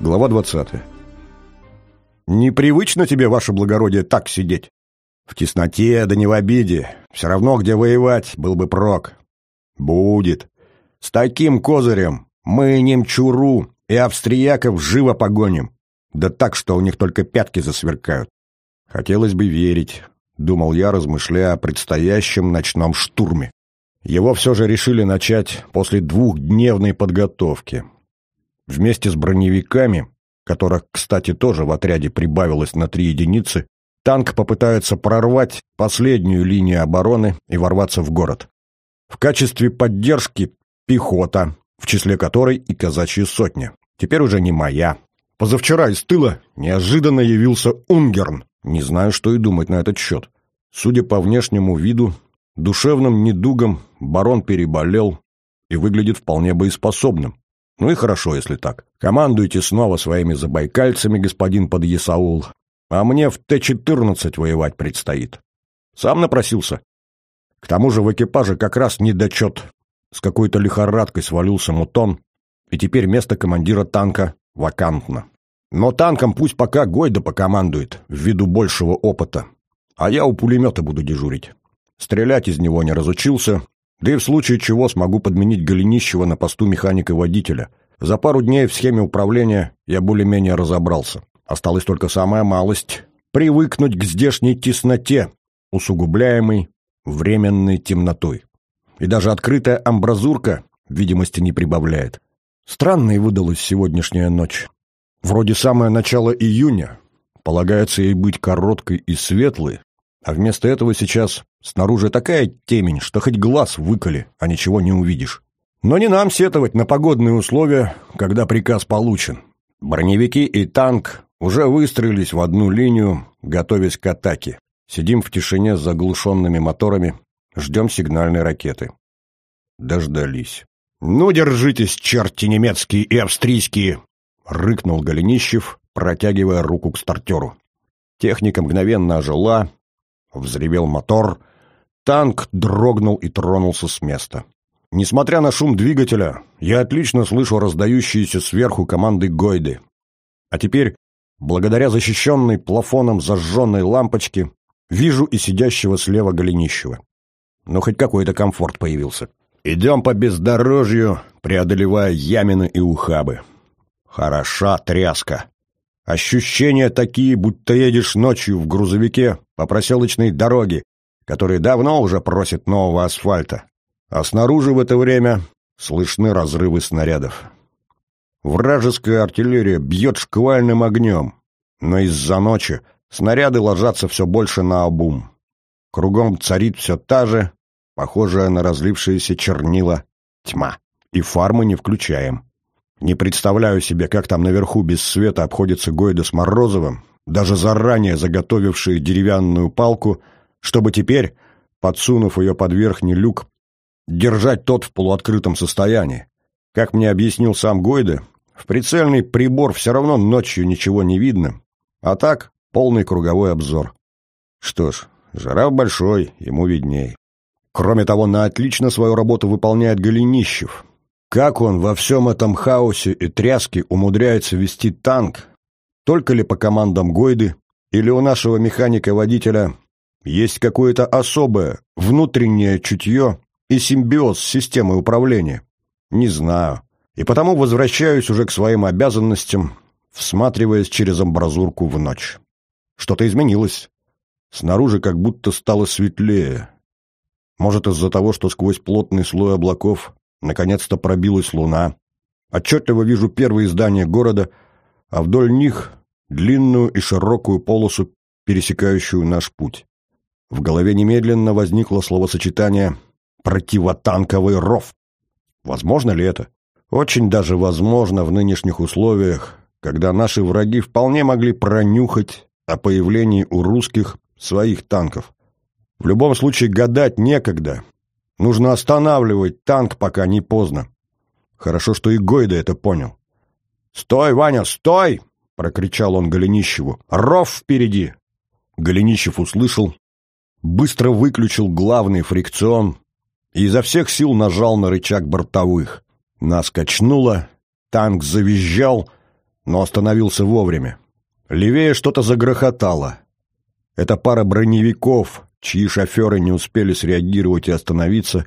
Глава 20. «Непривычно тебе, ваше благородие, так сидеть?» «В тесноте, да не в обиде. Все равно, где воевать, был бы прок». «Будет. С таким козырем мы немчуру и австрияков живо погоним. Да так, что у них только пятки засверкают. Хотелось бы верить, думал я, размышляя о предстоящем ночном штурме. Его все же решили начать после двухдневной подготовки. Вместе с броневиками, которых, кстати, тоже в отряде прибавилось на три единицы, танк попытается прорвать последнюю линию обороны и ворваться в город. В качестве поддержки пехота, в числе которой и казачья сотня. Теперь уже не моя. Позавчера из тыла неожиданно явился Унгерн. Не знаю, что и думать на этот счет. Судя по внешнему виду, душевным недугом барон переболел и выглядит вполне боеспособным. Ну и хорошо, если так. Командуйте снова своими забайкальцами, господин подъясаул. А мне в Т-14 воевать предстоит. Сам напросился. К тому же в экипаже как раз недочет. С какой-то лихорадкой свалился мутон, и теперь место командира танка вакантно. Но танком пусть пока Гойда покомандует, ввиду большего опыта. А я у пулемета буду дежурить. Стрелять из него не разучился, да и в случае чего смогу подменить Голенищева на посту механика-водителя. За пару дней в схеме управления я более-менее разобрался. Осталась только самая малость — привыкнуть к здешней тесноте, усугубляемой временной темнотой. И даже открытая амбразурка видимости не прибавляет. Странной выдалась сегодняшняя ночь. Вроде самое начало июня, полагается ей быть короткой и светлой, а вместо этого сейчас снаружи такая темень, что хоть глаз выколи, а ничего не увидишь. Но не нам сетовать на погодные условия, когда приказ получен. Броневики и танк уже выстроились в одну линию, готовясь к атаке. Сидим в тишине с заглушенными моторами, ждем сигнальной ракеты. Дождались. «Ну, держитесь, черти немецкие и австрийские!» — рыкнул Голенищев, протягивая руку к стартеру. Техника мгновенно ожила, взревел мотор, танк дрогнул и тронулся с места. Несмотря на шум двигателя, я отлично слышу раздающиеся сверху команды Гойды. А теперь, благодаря защищенной плафоном зажженной лампочке, вижу и сидящего слева Голенищева. Но хоть какой-то комфорт появился. Идем по бездорожью, преодолевая ямины и ухабы. Хороша тряска. Ощущения такие, будто едешь ночью в грузовике по проселочной дороге, который давно уже просит нового асфальта. А снаружи в это время слышны разрывы снарядов. Вражеская артиллерия бьет шквальным огнем, но из-за ночи снаряды ложатся все больше на обум. Кругом царит все та же, похожая на разлившиеся чернила, тьма. И фармы не включаем. Не представляю себе, как там наверху без света обходится Гойда с Морозовым, даже заранее заготовившие деревянную палку, чтобы теперь, подсунув ее под верхний люк, держать тот в полуоткрытом состоянии. Как мне объяснил сам Гойда, в прицельный прибор все равно ночью ничего не видно, а так полный круговой обзор. Что ж, жираф большой, ему видней. Кроме того, на отлично свою работу выполняет Голенищев. Как он во всем этом хаосе и тряске умудряется вести танк? Только ли по командам Гойды? Или у нашего механика-водителя есть какое-то особое внутреннее чутье и симбиоз с системой управления? Не знаю. И потому возвращаюсь уже к своим обязанностям, всматриваясь через амбразурку в ночь. Что-то изменилось. Снаружи как будто стало светлее. Может, из-за того, что сквозь плотный слой облаков наконец-то пробилась луна. Отчетливо вижу первые здания города, а вдоль них длинную и широкую полосу, пересекающую наш путь. В голове немедленно возникло словосочетание «противотанковый ров». Возможно ли это? Очень даже возможно в нынешних условиях, когда наши враги вполне могли пронюхать о появлении у русских своих танков. В любом случае гадать некогда. Нужно останавливать танк, пока не поздно. Хорошо, что и Гойда это понял. «Стой, Ваня, стой!» — прокричал он Голенищеву. «Ров впереди!» Голенищев услышал, быстро выключил главный фрикцион и изо всех сил нажал на рычаг бортовых. Нас качнуло, танк завизжал, но остановился вовремя. Левее что-то загрохотало. Это пара броневиков, чьи шоферы не успели среагировать и остановиться,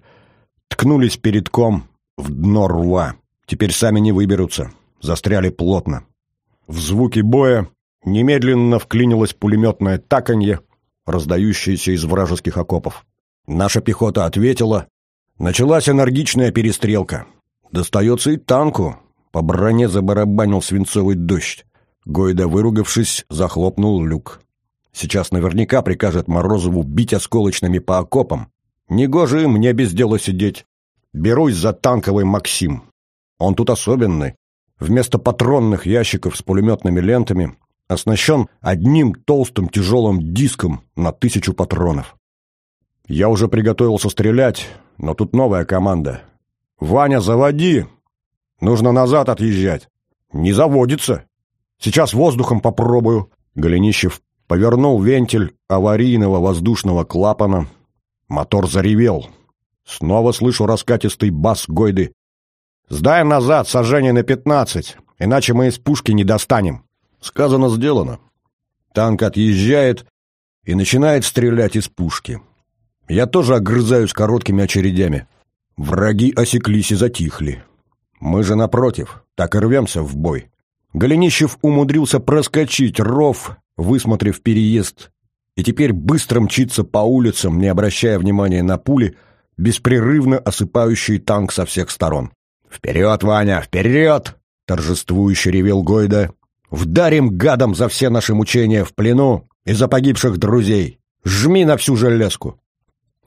ткнулись передком в дно рва. Теперь сами не выберутся. Застряли плотно. В звуки боя немедленно вклинилось пулеметное таканье, раздающееся из вражеских окопов. Наша пехота ответила. Началась энергичная перестрелка. Достается и танку. По броне забарабанил свинцовый дождь. Гойда, выругавшись, захлопнул люк. Сейчас наверняка прикажет Морозову бить осколочными по окопам. Негоже мне без дела сидеть. Берусь за танковый «Максим». Он тут особенный. Вместо патронных ящиков с пулеметными лентами оснащен одним толстым тяжелым диском на тысячу патронов. Я уже приготовился стрелять, но тут новая команда. «Ваня, заводи! Нужно назад отъезжать!» «Не заводится! Сейчас воздухом попробую!» Голенищев повернул вентиль аварийного воздушного клапана. Мотор заревел. Снова слышу раскатистый бас Гойды. «Сдай назад сожжение на пятнадцать, иначе мы из пушки не достанем». Сказано, сделано. Танк отъезжает и начинает стрелять из пушки. Я тоже огрызаюсь короткими очередями. Враги осеклись и затихли. Мы же, напротив, так и рвемся в бой. Голенищев умудрился проскочить ров, высмотрев переезд, и теперь быстро мчится по улицам, не обращая внимания на пули, беспрерывно осыпающие танк со всех сторон. «Вперед, Ваня, вперед!» — торжествующе ревел Гойда. «Вдарим гадом за все наши мучения в плену и за погибших друзей! Жми на всю железку!»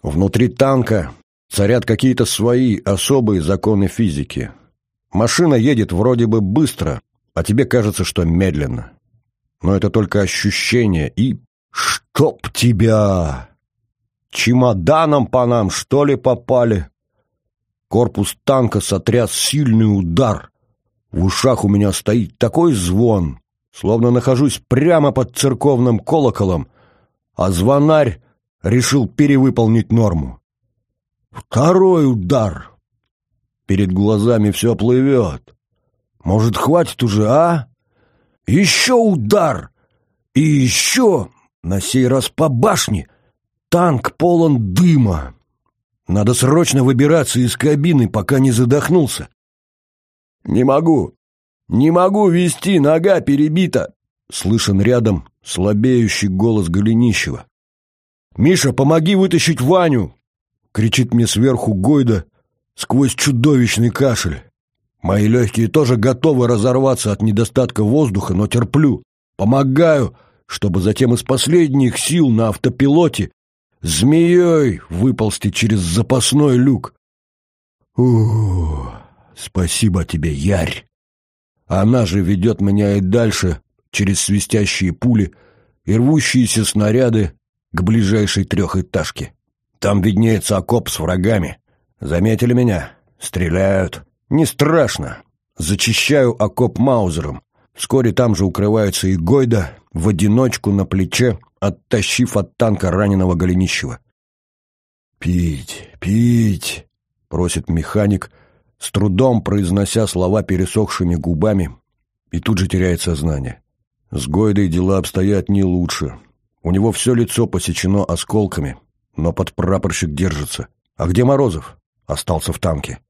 Внутри танка царят какие-то свои особые законы физики. Машина едет вроде бы быстро, а тебе кажется, что медленно. Но это только ощущение и... Чтоб тебя! Чемоданом по нам, что ли, попали? Корпус танка сотряс сильный удар. В ушах у меня стоит такой звон, словно нахожусь прямо под церковным колоколом, а звонарь решил перевыполнить норму. Второй удар. Перед глазами все плывет. Может, хватит уже, а? Еще удар! И еще, на сей раз по башне, танк полон дыма. Надо срочно выбираться из кабины, пока не задохнулся. «Не могу! Не могу вести, нога перебита!» Слышен рядом слабеющий голос Голенищева. «Миша, помоги вытащить Ваню!» — кричит мне сверху Гойда сквозь чудовищный кашель. Мои легкие тоже готовы разорваться от недостатка воздуха, но терплю. Помогаю, чтобы затем из последних сил на автопилоте змеей выползти через запасной люк. Ух, спасибо тебе, Ярь. Она же ведет меня и дальше через свистящие пули и рвущиеся снаряды к ближайшей трехэтажке. Там виднеется окоп с врагами. Заметили меня? Стреляют. Не страшно. Зачищаю окоп маузером. Вскоре там же укрывается и Гойда в одиночку на плече, оттащив от танка раненого Голенищева. «Пить, пить!» — просит механик, с трудом произнося слова пересохшими губами, и тут же теряет сознание. С Гойдой дела обстоят не лучше. У него все лицо посечено осколками, но подпрапорщик держится. А где Морозов? Остался в танке.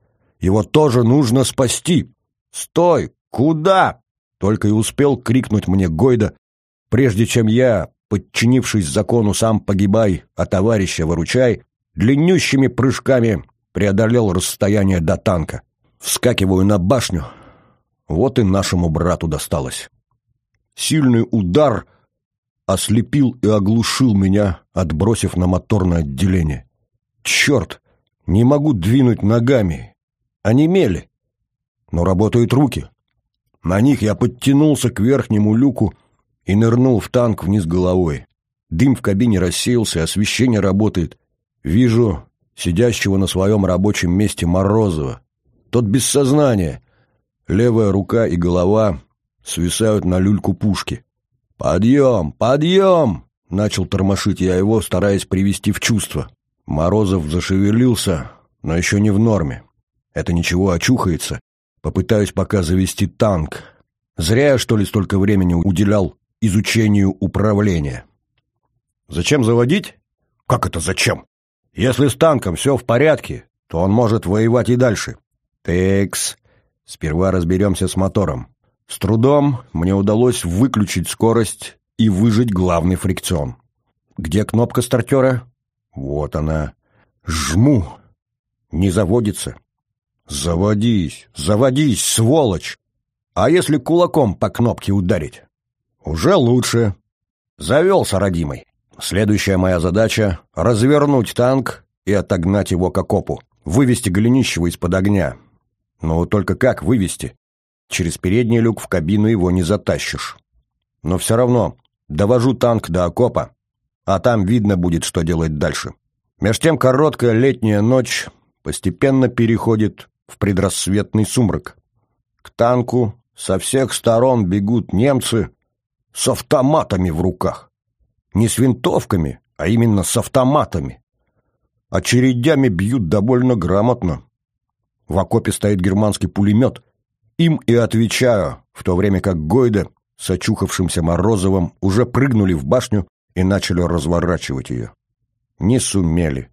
Его тоже нужно спасти. «Стой! Куда?» Только и успел крикнуть мне Гойда, прежде чем я, подчинившись закону «сам погибай, а товарища выручай», длиннющими прыжками преодолел расстояние до танка. Вскакиваю на башню. Вот и нашему брату досталось. Сильный удар — ослепил и оглушил меня, отбросив на моторное отделение. Черт! Не могу двинуть ногами. Они мели. Но работают руки. На них я подтянулся к верхнему люку и нырнул в танк вниз головой. Дым в кабине рассеялся, освещение работает. Вижу сидящего на своем рабочем месте Морозова. Тот без сознания. Левая рука и голова свисают на люльку пушки. «Подъем! Подъем!» — начал тормошить я его, стараясь привести в чувство. Морозов зашевелился, но еще не в норме. Это ничего, очухается. Попытаюсь пока завести танк. Зря я, что ли, столько времени уделял изучению управления. Зачем заводить? Как это зачем? Если с танком все в порядке, то он может воевать и дальше. Текс. Сперва разберемся с мотором. С трудом мне удалось выключить скорость и выжать главный фрикцион. Где кнопка стартера? Вот она. Жму. Не заводится. Заводись, заводись, сволочь! А если кулаком по кнопке ударить? Уже лучше. Завелся, родимый. Следующая моя задача — развернуть танк и отогнать его к окопу. Вывести Голенищева из-под огня. Но только как вывести? Через передний люк в кабину его не затащишь. Но все равно довожу танк до окопа, а там видно будет, что делать дальше. Меж тем короткая летняя ночь постепенно переходит в предрассветный сумрак. К танку со всех сторон бегут немцы с автоматами в руках. Не с винтовками, а именно с автоматами. Очередями бьют довольно грамотно. В окопе стоит германский пулемет. Им и отвечаю, в то время как Гойда с очухавшимся Морозовым уже прыгнули в башню и начали разворачивать ее. Не сумели.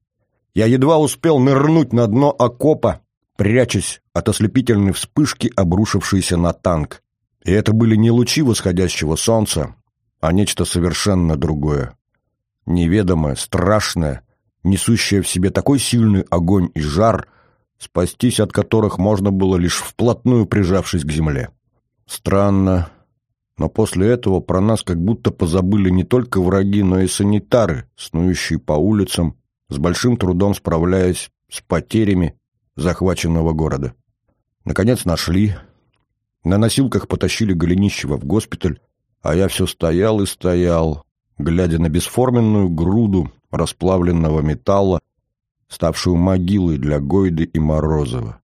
Я едва успел нырнуть на дно окопа, прячась от ослепительной вспышки, обрушившейся на танк. И это были не лучи восходящего солнца, а нечто совершенно другое. Неведомое, страшное, несущее в себе такой сильный огонь и жар, спастись от которых можно было лишь вплотную прижавшись к земле. Странно, но после этого про нас как будто позабыли не только враги, но и санитары, снующие по улицам, с большим трудом справляясь с потерями захваченного города. Наконец нашли. На носилках потащили Голенищева в госпиталь, а я все стоял и стоял, глядя на бесформенную груду расплавленного металла, ставшую могилой для Гойды и Морозова.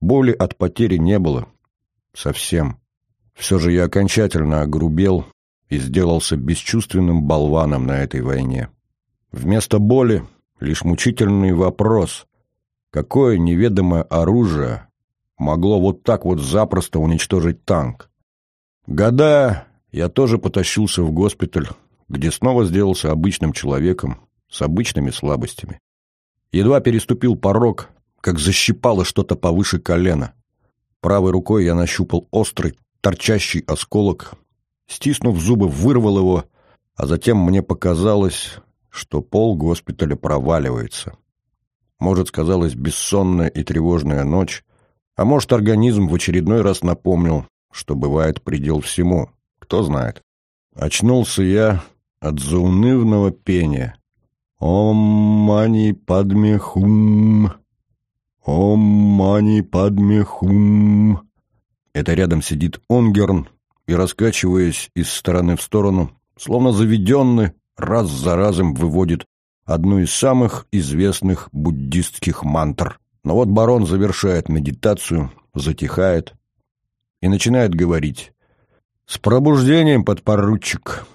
Боли от потери не было. Совсем. Все же я окончательно огрубел и сделался бесчувственным болваном на этой войне. Вместо боли лишь мучительный вопрос, Какое неведомое оружие могло вот так вот запросто уничтожить танк? Года я тоже потащился в госпиталь, где снова сделался обычным человеком с обычными слабостями. Едва переступил порог, как защипало что-то повыше колена. Правой рукой я нащупал острый, торчащий осколок, стиснув зубы, вырвал его, а затем мне показалось, что пол госпиталя проваливается. Может, сказалась бессонная и тревожная ночь, а может, организм в очередной раз напомнил, что бывает предел всему, кто знает. Очнулся я от заунывного пения. «Ом мани падмехум, ом мани падмехум». Это рядом сидит Онгерн и, раскачиваясь из стороны в сторону, словно заведенный, раз за разом выводит одну из самых известных буддистских мантр. Но вот барон завершает медитацию, затихает и начинает говорить. «С пробуждением, подпоручик,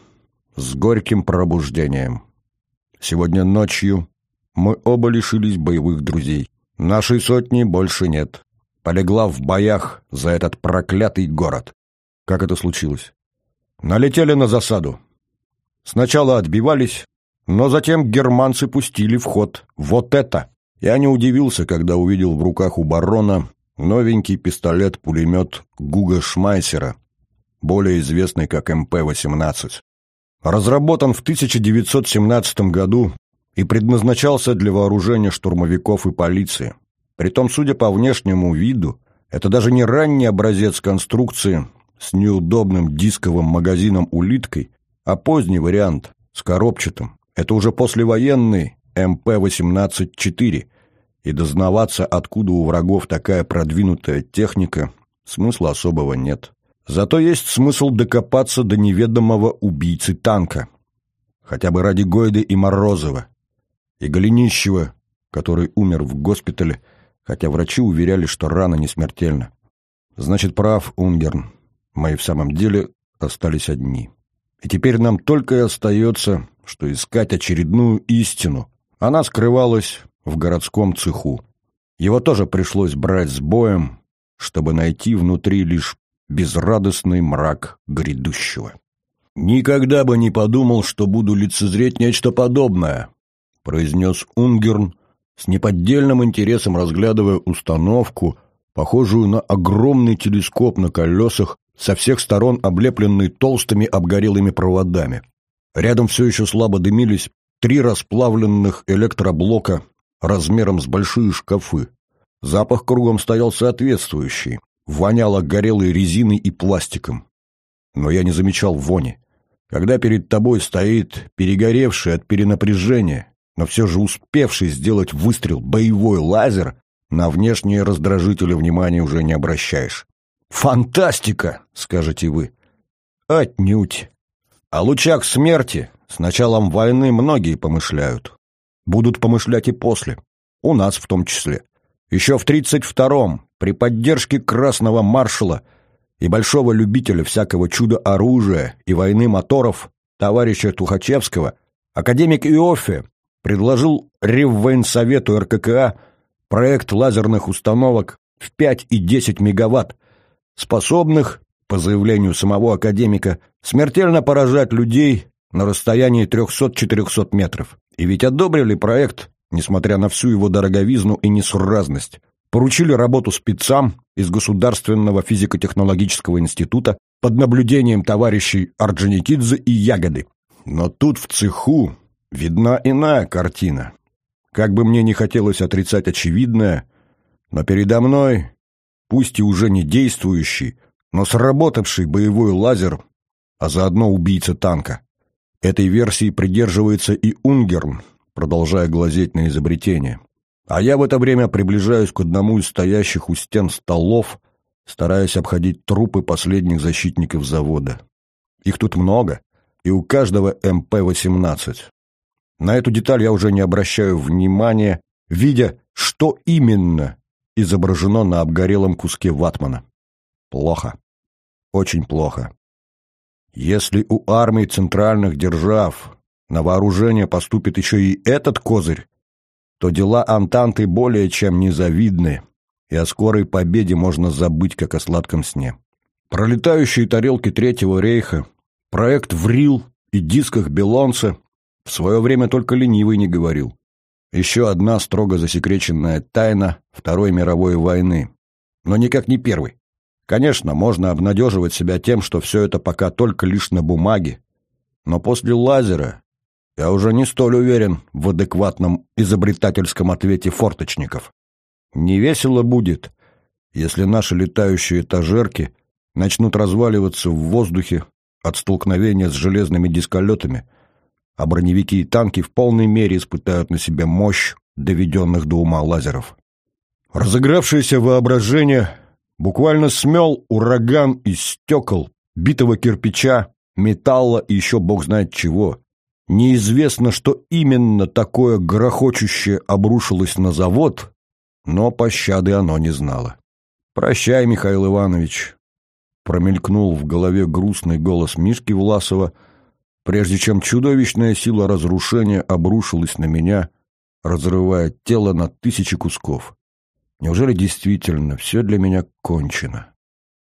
с горьким пробуждением. Сегодня ночью мы оба лишились боевых друзей. Нашей сотни больше нет. Полегла в боях за этот проклятый город. Как это случилось? Налетели на засаду. Сначала отбивались, но затем германцы пустили в ход вот это. Я не удивился, когда увидел в руках у барона новенький пистолет-пулемет Гуго Шмайсера, более известный как МП-18. Разработан в 1917 году и предназначался для вооружения штурмовиков и полиции. Притом, судя по внешнему виду, это даже не ранний образец конструкции с неудобным дисковым магазином-улиткой, а поздний вариант с коробчатым, это уже послевоенный МП-18-4, и дознаваться, откуда у врагов такая продвинутая техника, смысла особого нет. Зато есть смысл докопаться до неведомого убийцы танка. Хотя бы ради Гойды и Морозова. И Голенищева, который умер в госпитале, хотя врачи уверяли, что рана не смертельна. Значит, прав Унгерн. Мы в самом деле остались одни. И теперь нам только и остается что искать очередную истину. Она скрывалась в городском цеху. Его тоже пришлось брать с боем, чтобы найти внутри лишь безрадостный мрак грядущего. «Никогда бы не подумал, что буду лицезреть нечто подобное», произнес Унгерн, с неподдельным интересом разглядывая установку, похожую на огромный телескоп на колесах, со всех сторон облепленный толстыми обгорелыми проводами. Рядом все еще слабо дымились три расплавленных электроблока размером с большие шкафы. Запах кругом стоял соответствующий, воняло горелой резиной и пластиком. Но я не замечал вони. Когда перед тобой стоит перегоревший от перенапряжения, но все же успевший сделать выстрел боевой лазер, на внешние раздражители внимания уже не обращаешь. «Фантастика!» — скажете вы. «Отнюдь!» О лучах смерти с началом войны многие помышляют. Будут помышлять и после. У нас в том числе. Еще в 32-м, при поддержке Красного маршала и большого любителя всякого чудо-оружия и войны моторов, товарища Тухачевского, академик Иоффе предложил Реввоенсовету РККА проект лазерных установок в 5 и 10 мегаватт, способных, по заявлению самого академика, смертельно поражать людей на расстоянии 300-400 метров. И ведь одобрили проект, несмотря на всю его дороговизну и несуразность. Поручили работу спецам из Государственного физико-технологического института под наблюдением товарищей Орджоникидзе и Ягоды. Но тут в цеху видна иная картина. Как бы мне не хотелось отрицать очевидное, но передо мной, пусть и уже не действующий, но сработавший боевой лазер, а заодно убийца танка. Этой версии придерживается и Унгерн, продолжая глазеть на изобретение. А я в это время приближаюсь к одному из стоящих у стен столов, стараясь обходить трупы последних защитников завода. Их тут много, и у каждого МП-18. На эту деталь я уже не обращаю внимания, видя, что именно изображено на обгорелом куске ватмана. Плохо. Очень плохо. Если у армий центральных держав на вооружение поступит еще и этот козырь, то дела Антанты более чем незавидны, и о скорой победе можно забыть, как о сладком сне. Пролетающие тарелки Третьего рейха, проект «Врил» и дисках Белонца в свое время только ленивый не говорил. Еще одна строго засекреченная тайна Второй мировой войны. Но никак не первой. Конечно, можно обнадеживать себя тем, что все это пока только лишь на бумаге. Но после лазера я уже не столь уверен в адекватном изобретательском ответе форточников. Не весело будет, если наши летающие этажерки начнут разваливаться в воздухе от столкновения с железными дисколетами, а броневики и танки в полной мере испытают на себе мощь доведенных до ума лазеров. Разыгравшееся воображение буквально смел ураган из стекол, битого кирпича, металла и еще бог знает чего. Неизвестно, что именно такое грохочущее обрушилось на завод, но пощады оно не знало. «Прощай, Михаил Иванович», — промелькнул в голове грустный голос Мишки Власова — прежде чем чудовищная сила разрушения обрушилась на меня, разрывая тело на тысячи кусков. Неужели действительно все для меня кончено?